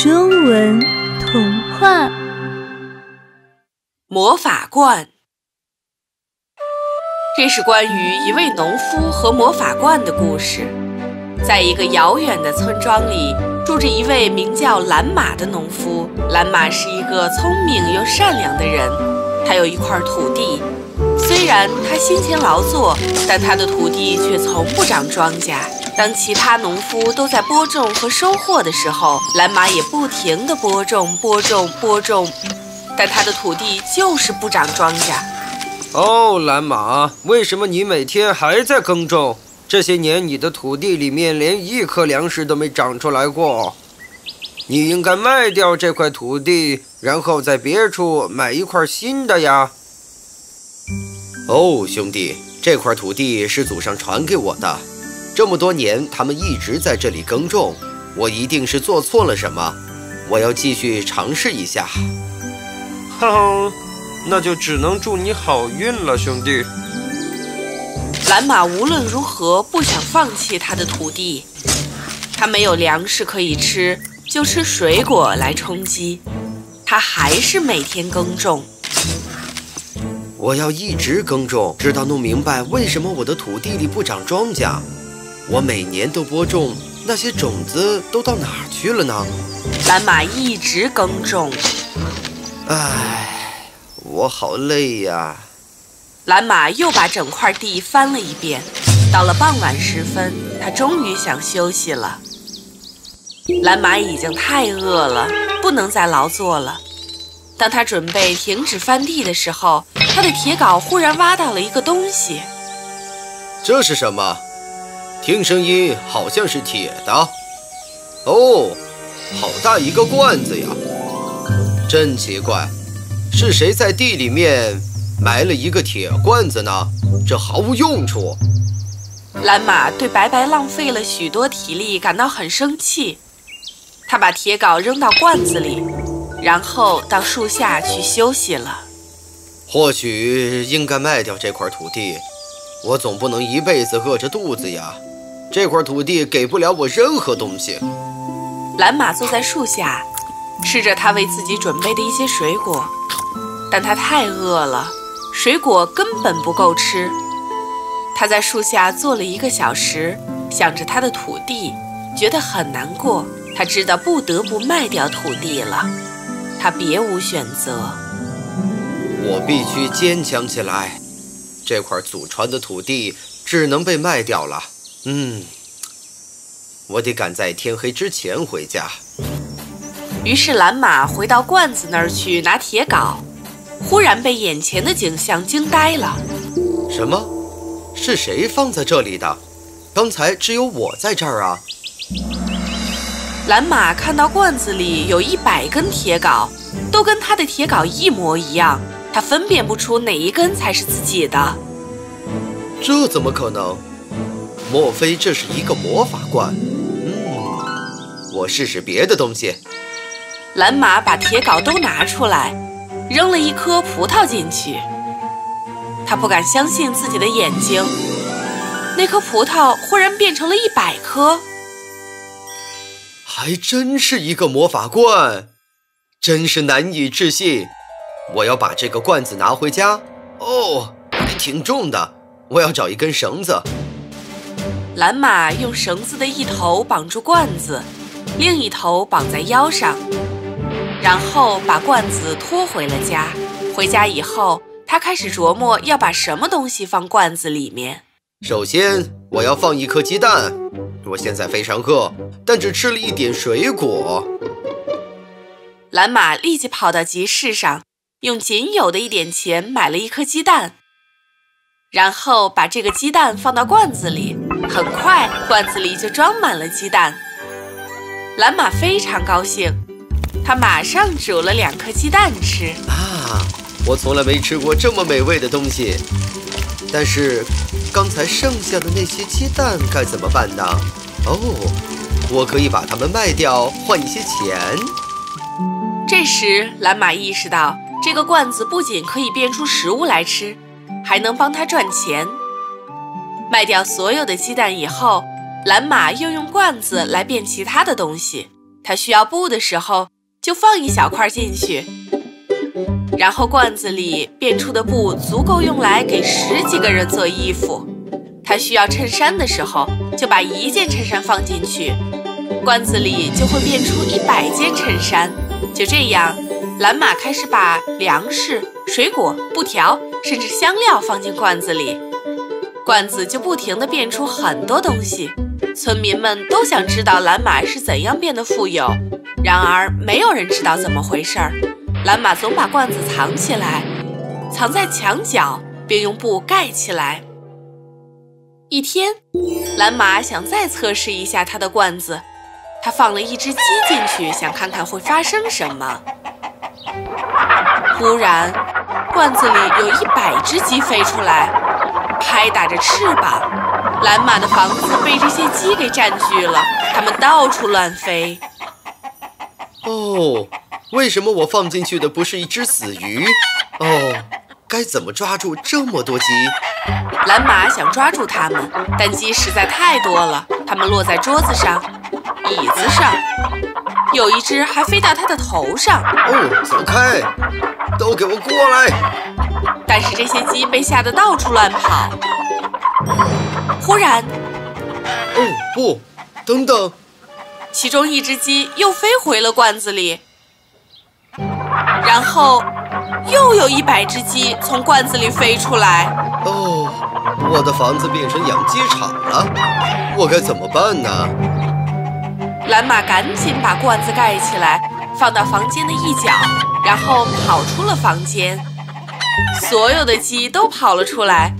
中文童话《魔法罐》。这是关于一位农夫和魔法罐的故事。在一个遥远的村庄里，住着一位名叫蓝马的农夫。蓝马是一个聪明又善良的人。他有一块土地，虽然他辛勤劳作，但他的土地却从不长庄稼。当其他农夫都在播种和收获的时候，蓝马也不停地播种、播种、播种，但他的土地就是不长庄稼。哦，蓝马，为什么你每天还在耕种？这些年你的土地里面连一颗粮食都没长出来过。你应该卖掉这块土地，然后在别处买一块新的呀。哦，兄弟，这块土地是祖上传给我的。这么多年，他们一直在这里耕种，我一定是做错了什么，我要继续尝试一下。哈哈，那就只能祝你好运了，兄弟。蓝马无论如何不想放弃他的土地，他没有粮食可以吃，就吃水果来充饥。他还是每天耕种。我要一直耕种，直到弄明白为什么我的土地里不长庄稼。我每年都播种，那些种子都到哪儿去了呢？蓝马一直耕种。唉，我好累呀。蓝马又把整块地翻了一遍。到了傍晚时分，他终于想休息了。蓝马已经太饿了，不能再劳作了。当他准备停止翻地的时候，他的铁镐忽然挖到了一个东西。这是什么？听声音好像是铁的，哦，好大一个罐子呀！真奇怪，是谁在地里面埋了一个铁罐子呢？这毫无用处。蓝马对白白浪费了许多体力感到很生气，他把铁镐扔到罐子里，然后到树下去休息了。或许应该卖掉这块土地，我总不能一辈子饿着肚子呀。这块土地给不了我任何东西。蓝马坐在树下，吃着他为自己准备的一些水果，但他太饿了，水果根本不够吃。他在树下坐了一个小时，想着他的土地，觉得很难过。他知道不得不卖掉土地了，他别无选择。我必须坚强起来。这块祖传的土地只能被卖掉了。嗯，我得赶在天黑之前回家。于是蓝马回到罐子那儿去拿铁镐，忽然被眼前的景象惊呆了。什么？是谁放在这里的？刚才只有我在这儿啊！蓝马看到罐子里有一百根铁镐，都跟他的铁镐一模一样，他分辨不出哪一根才是自己的。这怎么可能？莫非这是一个魔法罐？嗯，我试试别的东西。蓝马把铁镐都拿出来，扔了一颗葡萄进去。他不敢相信自己的眼睛，那颗葡萄忽然变成了一百颗。还真是一个魔法罐，真是难以置信。我要把这个罐子拿回家。哦，还挺重的，我要找一根绳子。蓝马用绳子的一头绑住罐子，另一头绑在腰上，然后把罐子拖回了家。回家以后，他开始琢磨要把什么东西放罐子里面。首先，我要放一颗鸡蛋。我现在非常饿，但只吃了一点水果。蓝马立即跑到集市上，用仅有的一点钱买了一颗鸡蛋，然后把这个鸡蛋放到罐子里。很快，罐子里就装满了鸡蛋。蓝马非常高兴，他马上煮了两颗鸡蛋吃。啊，我从来没吃过这么美味的东西。但是，刚才剩下的那些鸡蛋该怎么办呢？哦，我可以把它们卖掉，换一些钱。这时，蓝马意识到，这个罐子不仅可以变出食物来吃，还能帮他赚钱。卖掉所有的鸡蛋以后，蓝马又用罐子来变其他的东西。他需要布的时候，就放一小块进去，然后罐子里变出的布足够用来给十几个人做衣服。他需要衬衫的时候，就把一件衬衫放进去，罐子里就会变出一百件衬衫。就这样，蓝马开始把粮食、水果、布条，甚至香料放进罐子里，罐子就不停地变出很多东西。村民们都想知道蓝马是怎样变得富有，然而没有人知道怎么回事儿。蓝马总把罐子藏起来，藏在墙角，并用布盖起来。一天，蓝马想再测试一下他的罐子，他放了一只鸡进去，想看看会发生什么。忽然，罐子里有一百只鸡飞出来，拍打着翅膀。蓝马的房子被这些鸡给占据了，它们到处乱飞。哦，为什么我放进去的不是一只死鱼？哦，该怎么抓住这么多鸡？蓝马想抓住它们，但鸡实在太多了，它们落在桌子上、椅子上，有一只还飞到他的头上。哦，走开！都给我过来！但是这些鸡被吓得到处乱跑。忽然，哦不，等等！其中一只鸡又飞回了罐子里，然后又有一百只鸡从罐子里飞出来。哦，我的房子变成养鸡场了，我该怎么办呢？蓝马赶紧把罐子盖起来，放到房间的一角，然后跑出了房间。所有的鸡都跑了出来。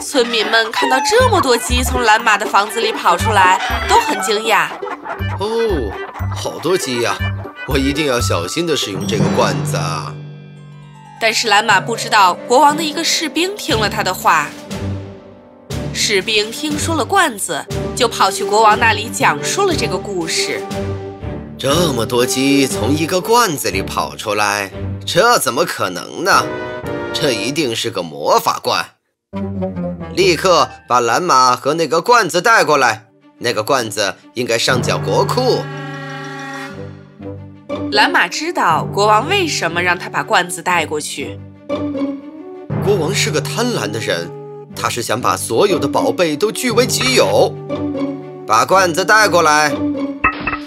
村民们看到这么多鸡从蓝马的房子里跑出来，都很惊讶。哦，好多鸡呀！我一定要小心地使用这个罐子啊！但是蓝马不知道，国王的一个士兵听了他的话。士兵听说了罐子，就跑去国王那里讲述了这个故事。这么多鸡从一个罐子里跑出来，这怎么可能呢？这一定是个魔法罐！立刻把蓝马和那个罐子带过来。那个罐子应该上缴国库。蓝马知道国王为什么让他把罐子带过去。国王是个贪婪的人，他是想把所有的宝贝都据为己有。把罐子带过来。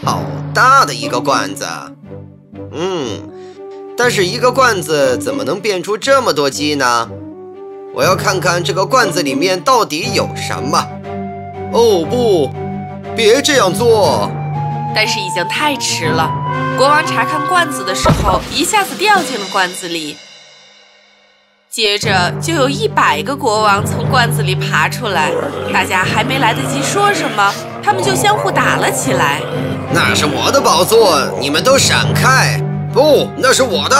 好大的一个罐子！嗯，但是一个罐子怎么能变出这么多鸡呢？我要看看这个罐子里面到底有什么。哦不，别这样做！但是已经太迟了。国王查看罐子的时候，一下子掉进了罐子里。接着就有一百个国王从罐子里爬出来，大家还没来得及说什么，他们就相互打了起来。那是我的宝座，你们都闪开！不，那是我的。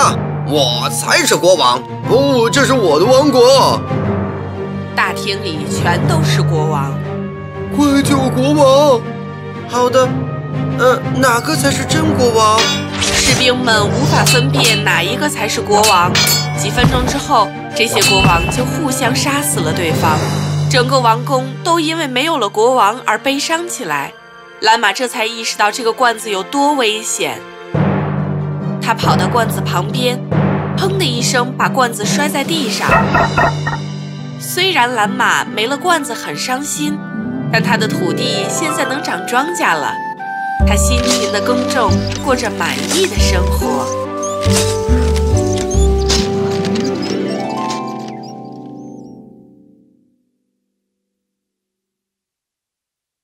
我才是国王！不，这是我的王国。大厅里全都是国王。快救国王！好的，呃，哪个才是真国王？士兵们无法分辨哪一个才是国王。几分钟之后，这些国王就互相杀死了对方。整个王宫都因为没有了国王而悲伤起来。蓝马这才意识到这个罐子有多危险。他跑到罐子旁边，砰的一声把罐子摔在地上。虽然蓝马没了罐子很伤心，但他的土地现在能长庄稼了。他辛勤的耕种，过着满意的生活。